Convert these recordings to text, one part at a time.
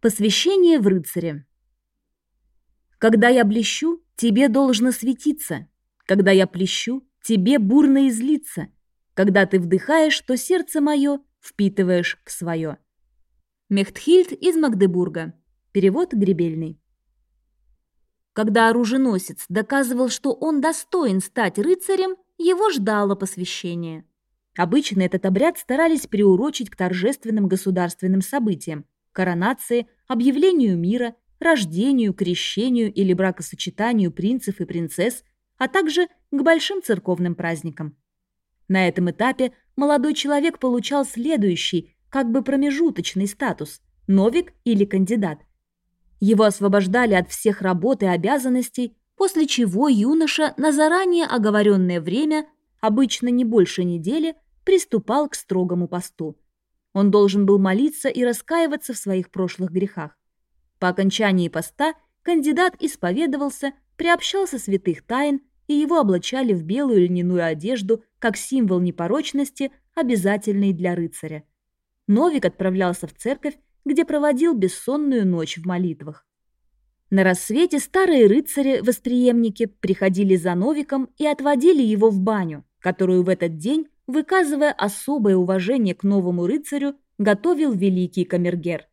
Посвящение в рыцаре. Когда я блещу, тебе должно светиться. Когда я плещу, тебе бурно излиться. Когда ты вдыхаешь, то сердце мое впитываешь в свое. Мехтхильд из Магдебурга. Перевод Гребельный. Когда оруженосец доказывал, что он достоин стать рыцарем, его ждало посвящение. Обычно этот обряд старались приурочить к торжественным государственным событиям – коронации, объявлению мира, рождению, крещению или бракосочетанию принцев и принцесс, а также к большим церковным праздникам. На этом этапе молодой человек получал следующий, как бы промежуточный статус – новик или кандидат. Его освобождали от всех работ и обязанностей, после чего юноша на заранее оговоренное время, обычно не больше недели, приступал к строгому посту – он должен был молиться и раскаиваться в своих прошлых грехах. По окончании поста кандидат исповедовался, приобщался святых тайн, и его облачали в белую льняную одежду как символ непорочности, обязательный для рыцаря. Новик отправлялся в церковь, где проводил бессонную ночь в молитвах. На рассвете старые рыцари-восприемники приходили за Новиком и отводили его в баню, которую в этот день выказывая особое уважение к новому рыцарю, готовил великий камергер.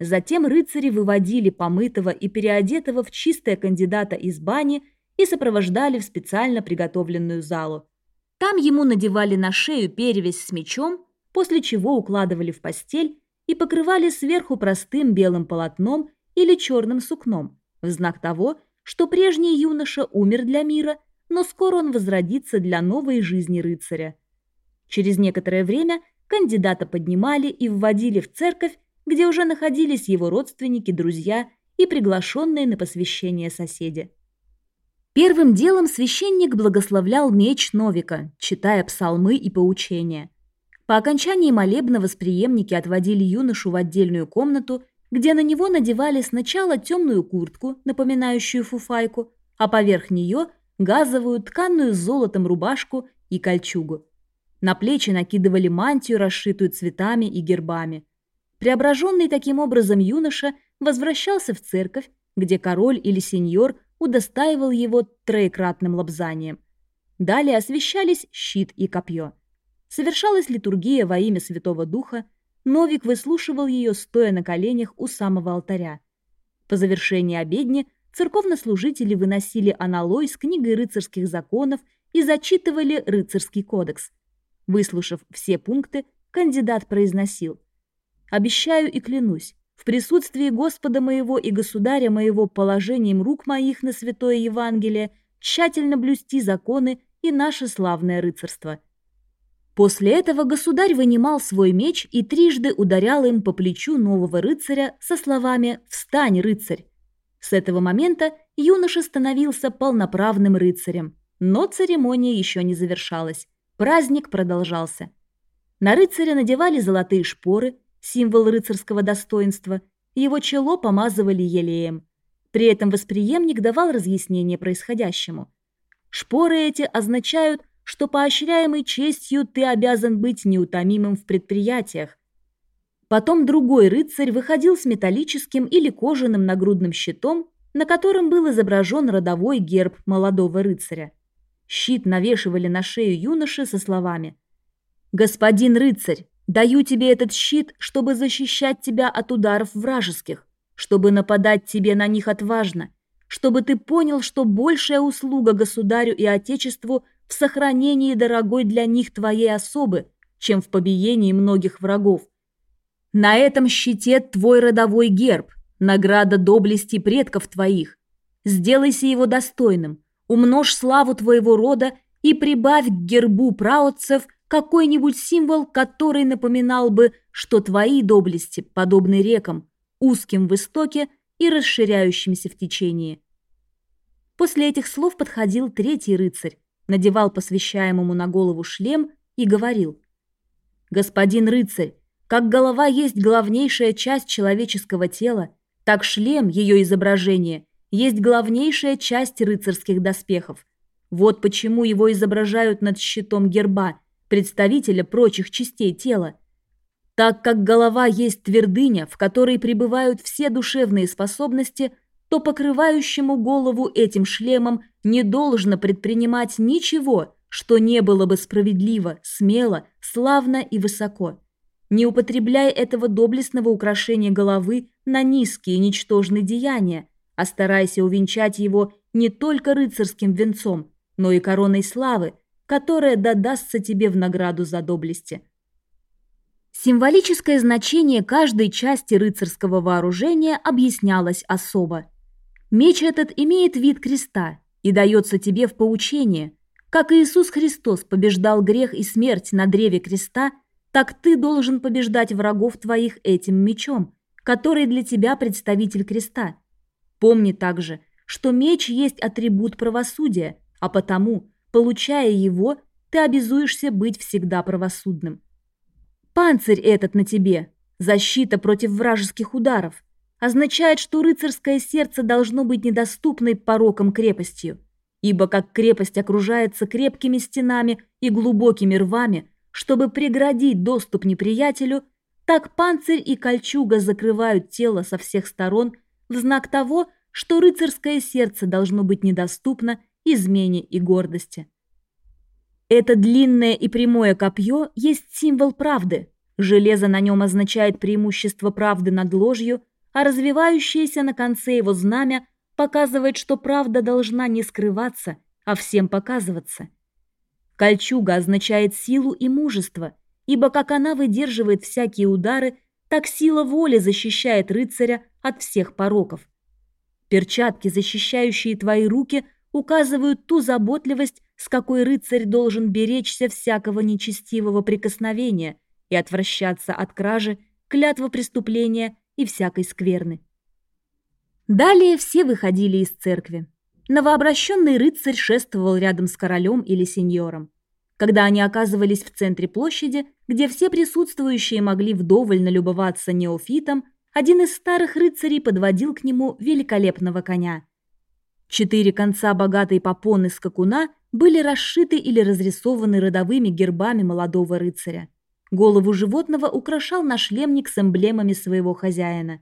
Затем рыцари выводили помытого и переодетого в чистое кандидата из бани и сопровождали в специально приготовленную залу. Там ему надевали на шею перевязь с мечом, после чего укладывали в постель и покрывали сверху простым белым полотном или черным сукном, в знак того, что прежний юноша умер для мира, но скоро он возродится для новой жизни рыцаря. Через некоторое время кандидата поднимали и вводили в церковь, где уже находились его родственники, друзья и приглашенные на посвящение соседи. Первым делом священник благословлял меч Новика, читая псалмы и поучения. По окончании молебна восприемники отводили юношу в отдельную комнату, где на него надевали сначала темную куртку, напоминающую фуфайку, а поверх нее газовую тканую с золотом рубашку и кольчугу. На плечи накидывали мантию, расшитую цветами и гербами. Преображенный таким образом юноша возвращался в церковь, где король или сеньор удостаивал его троекратным лобзанием. Далее освещались щит и копье. Совершалась литургия во имя Святого Духа, Новик выслушивал ее, стоя на коленях у самого алтаря. По завершении обедни церковнослужители выносили аналой с книгой рыцарских законов и зачитывали рыцарский кодекс – Выслушав все пункты, кандидат произносил. «Обещаю и клянусь, в присутствии Господа моего и Государя моего положением рук моих на Святое Евангелие тщательно блюсти законы и наше славное рыцарство». После этого государь вынимал свой меч и трижды ударял им по плечу нового рыцаря со словами «Встань, рыцарь!». С этого момента юноша становился полноправным рыцарем, но церемония еще не завершалась. Праздник продолжался. На рыцаря надевали золотые шпоры, символ рыцарского достоинства, его чело помазывали елеем. При этом восприемник давал разъяснение происходящему. Шпоры эти означают, что поощряемый честью ты обязан быть неутомимым в предприятиях. Потом другой рыцарь выходил с металлическим или кожаным нагрудным щитом, на котором был изображен родовой герб молодого рыцаря. Щит навешивали на шею юноши со словами «Господин рыцарь, даю тебе этот щит, чтобы защищать тебя от ударов вражеских, чтобы нападать тебе на них отважно, чтобы ты понял, что большая услуга государю и отечеству в сохранении дорогой для них твоей особы, чем в побиении многих врагов. На этом щите твой родовой герб, награда доблести предков твоих. Сделайся его достойным, умножь славу твоего рода и прибавь к гербу праотцев какой-нибудь символ, который напоминал бы, что твои доблести подобны рекам, узким в истоке и расширяющимся в течении. После этих слов подходил третий рыцарь, надевал посвящаемому на голову шлем и говорил «Господин рыцарь, как голова есть главнейшая часть человеческого тела, так шлем, ее изображение – есть главнейшая часть рыцарских доспехов. Вот почему его изображают над щитом герба, представителя прочих частей тела. Так как голова есть твердыня, в которой пребывают все душевные способности, то покрывающему голову этим шлемом не должно предпринимать ничего, что не было бы справедливо, смело, славно и высоко. Не употребляй этого доблестного украшения головы на низкие ничтожные деяния, а старайся увенчать его не только рыцарским венцом, но и короной славы, которая додастся тебе в награду за доблести. Символическое значение каждой части рыцарского вооружения объяснялось особо. Меч этот имеет вид креста и дается тебе в поучение. Как Иисус Христос побеждал грех и смерть на древе креста, так ты должен побеждать врагов твоих этим мечом, который для тебя представитель креста. Помни также, что меч есть атрибут правосудия, а потому, получая его, ты обязуешься быть всегда правосудным. Панцирь этот на тебе, защита против вражеских ударов, означает, что рыцарское сердце должно быть недоступной пороком крепостью, ибо как крепость окружается крепкими стенами и глубокими рвами, чтобы преградить доступ неприятелю, так панцирь и кольчуга закрывают тело со всех сторон в знак того, что рыцарское сердце должно быть недоступно измене и гордости. Это длинное и прямое копье есть символ правды. Железо на нем означает преимущество правды над ложью, а развивающееся на конце его знамя показывает, что правда должна не скрываться, а всем показываться. Кольчуга означает силу и мужество, ибо как она выдерживает всякие удары, так сила воли защищает рыцаря от всех пороков. Перчатки, защищающие твои руки, указывают ту заботливость, с какой рыцарь должен беречься всякого нечестивого прикосновения и отвращаться от кражи, клятва преступления и всякой скверны. Далее все выходили из церкви. Новообращенный рыцарь шествовал рядом с королем или сеньором. Когда они оказывались в центре площади, где все присутствующие могли вдоволь налюбоваться неофитом, один из старых рыцарей подводил к нему великолепного коня. Четыре конца богатой попоны скакуна были расшиты или разрисованы родовыми гербами молодого рыцаря. Голову животного украшал нашлемник с эмблемами своего хозяина.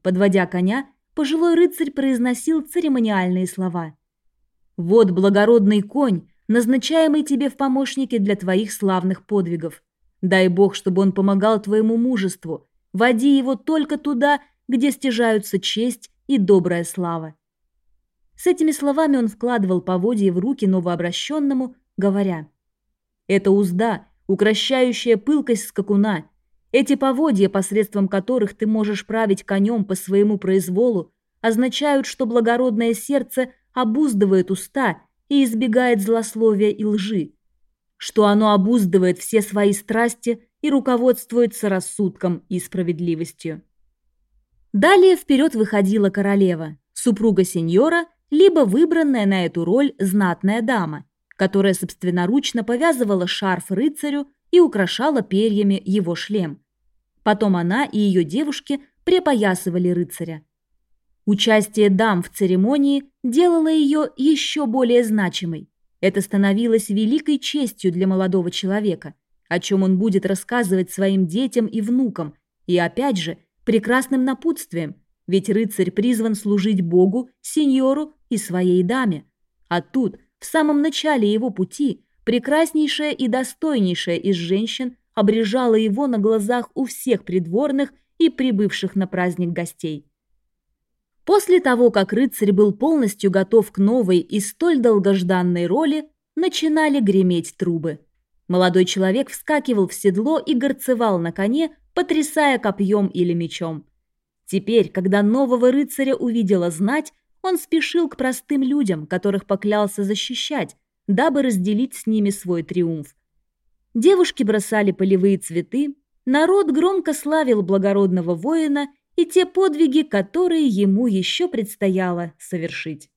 Подводя коня, пожилой рыцарь произносил церемониальные слова. «Вот благородный конь, назначаемый тебе в помощники для твоих славных подвигов. Дай Бог, чтобы он помогал твоему мужеству, Води его только туда, где стяжаются честь и добрая слава. С этими словами он вкладывал поводья в руки новообращенному, говоря, «Это узда, укращающая пылкость скакуна. Эти поводья, посредством которых ты можешь править конем по своему произволу, означают, что благородное сердце обуздывает уста и избегает злословия и лжи, что оно обуздывает все свои страсти и руководствуется рассудком и справедливостью. Далее вперед выходила королева, супруга сеньора, либо выбранная на эту роль знатная дама, которая собственноручно повязывала шарф рыцарю и украшала перьями его шлем. Потом она и ее девушки припоясывали рыцаря. Участие дам в церемонии делало ее еще более значимой. Это становилось великой честью для молодого человека – о чем он будет рассказывать своим детям и внукам, и опять же, прекрасным напутствием, ведь рыцарь призван служить Богу, сеньору и своей даме. А тут, в самом начале его пути, прекраснейшая и достойнейшая из женщин обрежала его на глазах у всех придворных и прибывших на праздник гостей. После того, как рыцарь был полностью готов к новой и столь долгожданной роли, начинали греметь трубы. Молодой человек вскакивал в седло и горцевал на коне, потрясая копьем или мечом. Теперь, когда нового рыцаря увидела знать, он спешил к простым людям, которых поклялся защищать, дабы разделить с ними свой триумф. Девушки бросали полевые цветы, народ громко славил благородного воина и те подвиги, которые ему еще предстояло совершить.